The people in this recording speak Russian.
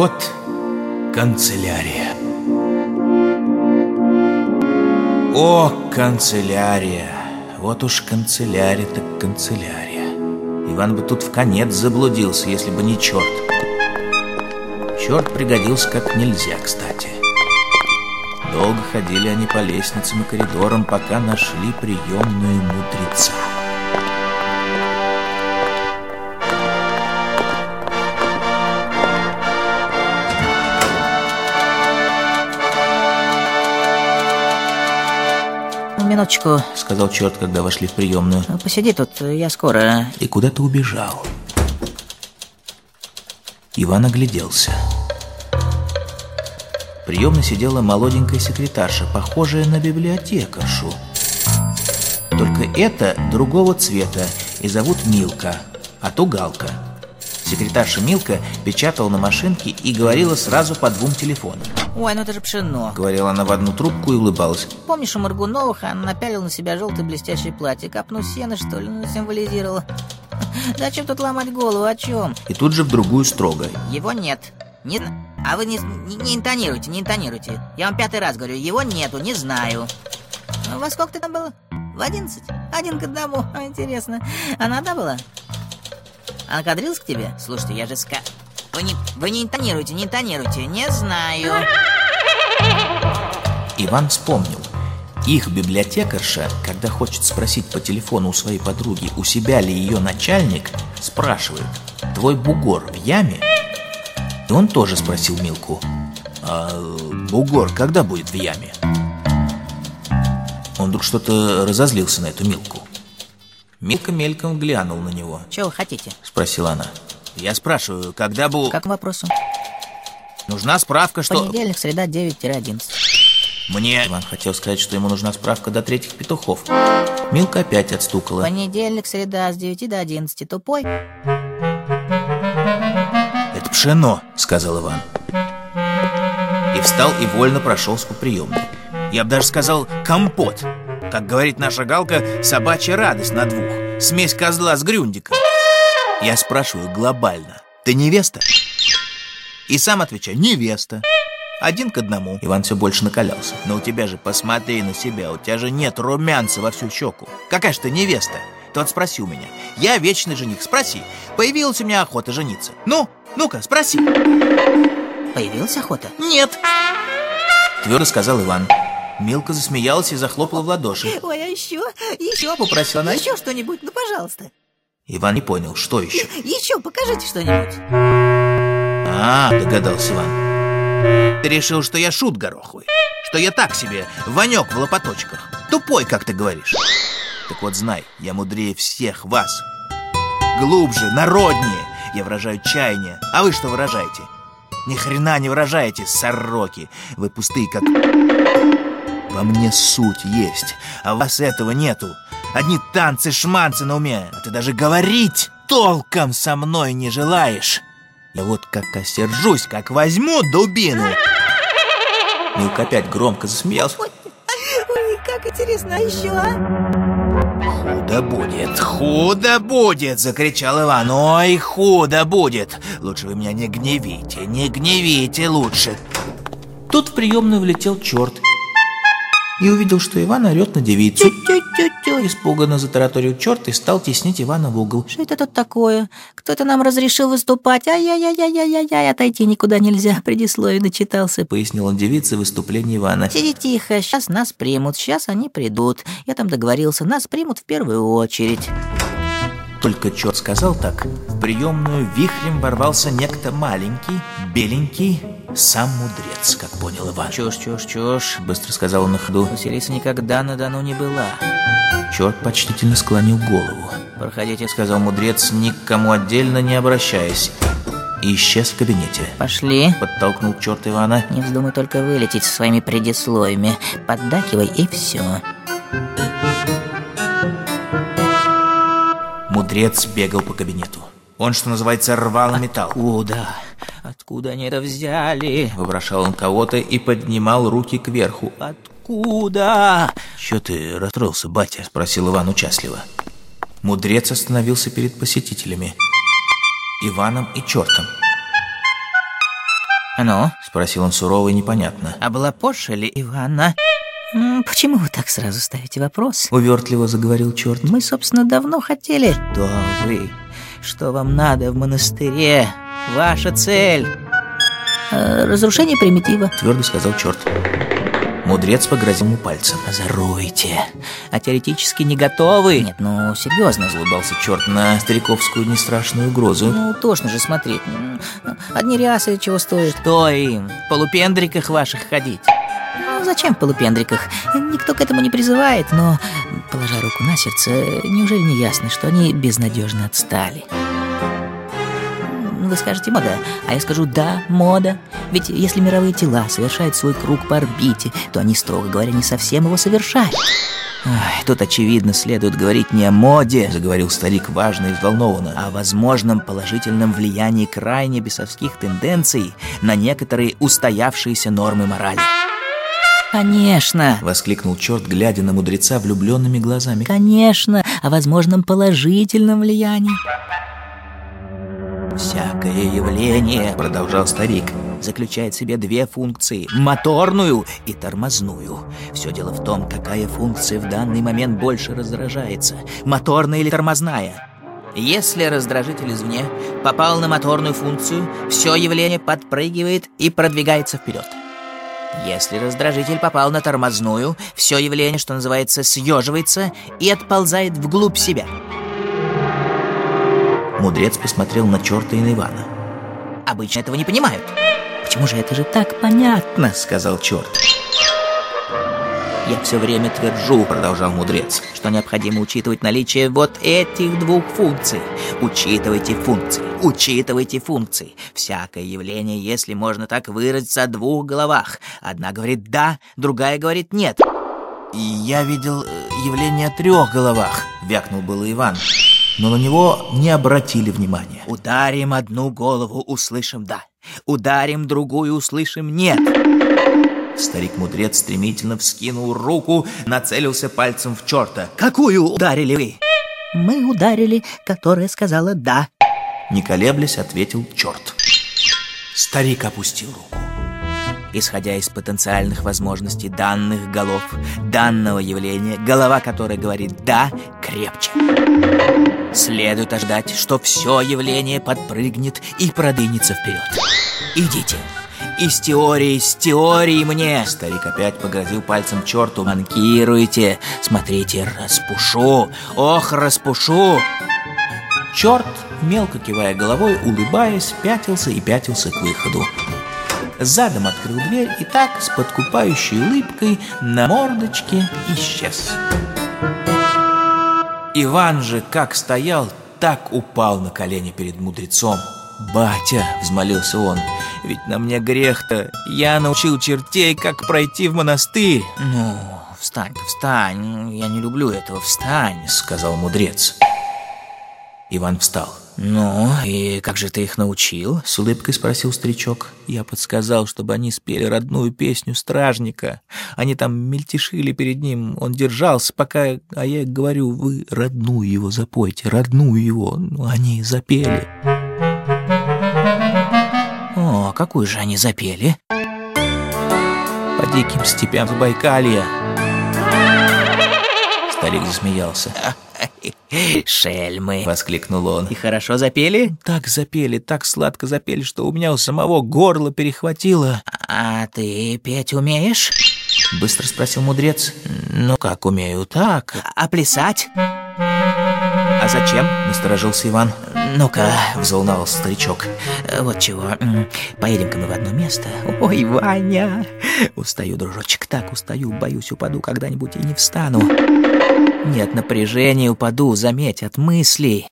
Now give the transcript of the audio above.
вот канцелярия. О, канцелярия! Вот уж канцелярия так канцелярия. Иван бы тут в конец заблудился, если бы не черт. Черт пригодился как нельзя, кстати. Долго ходили они по лестницам и коридорам, пока нашли приемную мудреца. Минуточку, Сказал черт, когда вошли в приемную. посиди тут, я скоро. И куда-то убежал. Иван огляделся. В приемной сидела молоденькая секретарша, похожая на библиотекаршу. Только это другого цвета, и зовут Милка, а ту Галка. Секретарша Милка печатала на машинке и говорила сразу по двум телефонам. Ой, ну это же пшено. Говорила она в одну трубку и улыбалась. Помнишь, у Маргуновых она напялила на себя желтое блестящее платье? Капну сена, что ли, ну, символизировала. Зачем тут ломать голову, о чем? И тут же в другую строго. Его нет. Не... А вы не, не, не интонируйте, не интонируйте. Я вам пятый раз говорю, его нету, не знаю. Во сколько ты там было? В одиннадцать? Один к одному. Интересно. А надо было? Она кадрилась к тебе? Слушайте, я же ска... Вы не, вы не интонируйте, не интонируйте. Не знаю. Иван вспомнил. Их библиотекарша, когда хочет спросить по телефону у своей подруги, у себя ли ее начальник, спрашивает, твой бугор в яме? И он тоже спросил Милку, а бугор когда будет в яме? Он вдруг что-то разозлился на эту Милку. Милка мельком глянул на него, Чего вы хотите? спросила она. Я спрашиваю, когда бу... Как к вопросу? Нужна справка, что... Понедельник, среда, 9-11. Мне... Иван хотел сказать, что ему нужна справка до третьих петухов. Милка опять отстукала. Понедельник, среда, с 9 до 11. Тупой? «Это пшено», — сказал Иван. И встал и вольно прошелся по приемной. Я бы даже сказал «компот». Как говорит наша галка, собачья радость на двух. Смесь козла с грюндиком. Я спрашиваю глобально. «Ты невеста?» И сам отвечаю «невеста». Один к одному. Иван все больше накалялся. Но у тебя же посмотри на себя, у тебя же нет румянца во всю щеку. Какая же ты невеста? Тот спросил меня. Я вечный жених, спроси. Появилась у меня охота жениться. Ну, ну-ка, спроси. Появилась охота? Нет. Твердо сказал Иван. Милка засмеялась и захлопала в ладоши. Ой, а еще, еще, Попросила она. еще что-нибудь, ну, пожалуйста. Иван не понял, что еще. Еще покажите что-нибудь. А, догадался Иван. Ты решил, что я шут гороховый? Что я так себе, Ванек в лопаточках? Тупой, как ты говоришь. Так вот знай, я мудрее всех вас. Глубже, народнее. Я выражаю чаяние. А вы что выражаете? Ни хрена не выражаете, сороки. Вы пустые, как... Во мне суть есть, а у вас этого нету. Одни танцы-шманцы на уме, а ты даже говорить толком со мной не желаешь. Я вот как осержусь, как возьму дубину. Милка опять громко засмеялся. Ой, как интересно, а еще, а? «Худо будет, худо будет!» — закричал Иван. «Ой, худо будет! Лучше вы меня не гневите, не гневите лучше!» Тут в приемную влетел черт и увидел, что Иван орет на девицу. Тю-тю-тю. Испуганно затараторил черт и стал теснить Ивана в угол. Что это тут такое? Кто-то нам разрешил выступать. Ай-яй-яй-яй-яй-яй, отойти никуда нельзя. Предисловие начитался. Пояснил он девице выступление Ивана. Сиди тихо, сейчас нас примут, сейчас они придут. Я там договорился, нас примут в первую очередь. Только черт сказал так, в приемную вихрем ворвался некто маленький, беленький, сам мудрец, как понял Иван. Чушь, чушь, чушь. Быстро сказал он на ходу. Василиса никогда на Дону не была. Черт почтительно склонил голову. Проходите, Сказал мудрец, ни к кому отдельно не обращаясь. И исчез в кабинете. пошли. Подтолкнул черт Ивана. Не вздумай только вылететь со своими предисловиями. Поддакивай и все. Мудрец бегал по кабинету. Он, что называется, рвал и металл. Куда? Откуда они это взяли? Вопрошал он кого-то и поднимал руки кверху. Откуда? «Чё ты расстроился, батя?» – спросил Иван участливо. Мудрец остановился перед посетителями. Иваном и чертом. А ну, Спросил он сурово и непонятно. облапошили Ивана? М, Почему вы так сразу ставите вопрос? Увертливо заговорил черт. Мы, собственно, давно хотели. Кто вы? Что вам надо в монастыре? Ваша цель? Э, разрушение примитива. Твердо сказал черт. Мудрец погрозил ему пальцем. Озоруйте. А теоретически не готовы? Нет, ну, серьезно. Улыбался черт на стариковскую нестрашную угрозу. Ну, тошно же смотреть. Одни рясы чего стоят. Что им? В полупендриках ваших ходить? Ну, зачем в полупендриках? Никто к этому не призывает, но, положа руку на сердце, неужели не ясно, что они безнадежно отстали? Вы скажете «мода», а я скажу «да, мода». Ведь если мировые тела совершают свой круг по орбите, то они, строго говоря, не совсем его совершают. Ай, тут, очевидно, следует говорить не о моде, Заговорил старик важно и взволнованно. о возможном положительном влиянии крайне бесовских тенденций на некоторые устоявшиеся нормы морали. Конечно, Воскликнул черт, глядя на мудреца влюбленными глазами. конечно, о возможном положительном влиянии. Всякое явление, Продолжал старик. заключает в себе две функции – моторную и тормозную. Все дело в том, какая функция в данный момент больше раздражается – моторная или тормозная. Если раздражитель извне попал на моторную функцию, все явление подпрыгивает и продвигается вперед. Если раздражитель попал на тормозную, все явление, что называется, съеживается и отползает вглубь себя. Мудрец посмотрел на черта и на Ивана. Обычно этого не понимают. Почему же это же так понятно? Сказал черт. Я все время твержу, Продолжал мудрец. что необходимо учитывать наличие вот этих двух функций. Учитывайте функции, учитывайте функции. Всякое явление, если можно так выразиться, о двух головах. Одна говорит «да», другая говорит «нет». Я видел э, явление о трех головах, вякнул было Иван. Но на него не обратили внимания. Ударим одну голову, услышим «да». Ударим другую, услышим «нет». Старик-мудрец стремительно вскинул руку, нацелился пальцем в черта. Какую ударили вы? Мы ударили, которая сказала «да». Не колеблясь, ответил черт. Старик опустил руку. Исходя из потенциальных возможностей данных голов, данного явления, голова которой говорит «да» крепче. Следует ожидать, что все явление подпрыгнет и продвинется вперед. Идите. Из теории, с теории мне. Старик опять погрозил пальцем черту. Манкируйте. Смотрите, распушу. Ох, распушу. Черт, мелко кивая головой, улыбаясь, пятился и пятился к выходу. Задом открыл дверь и так, с подкупающей улыбкой, на мордочке исчез. Иван же как стоял, так упал на колени перед мудрецом. «Батя!» — взмолился он. «Ведь на мне грех-то! Я научил чертей, как пройти в монастырь!» Ну, встань-ка, встань. Я не люблю этого, встань. — сказал мудрец. Иван встал. Ну, и как же ты их научил? С улыбкой спросил старичок. Я подсказал, чтобы они спели родную песню стражника. Они там мельтешили перед ним. Он держался, пока... А я говорю, вы родную его запойте, родную его. Ну, они запели. О, какую же они запели? По диким степям Забайкалья. Старик засмеялся. Шельмы. Воскликнул он. И хорошо запели? Так запели, так сладко запели, что у меня у самого горло перехватило. А ты петь умеешь? Быстро спросил мудрец. Ну как умею, так. А плясать? А зачем? Насторожился Иван. Ну-ка, Взволновался старичок. вот чего. Поедем-ка мы в одно место. Ой, Ваня. Устаю, дружочек, так устаю. Боюсь, упаду когда-нибудь и не встану. Нет напряжения, упаду, заметь, от мыслей.